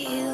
you.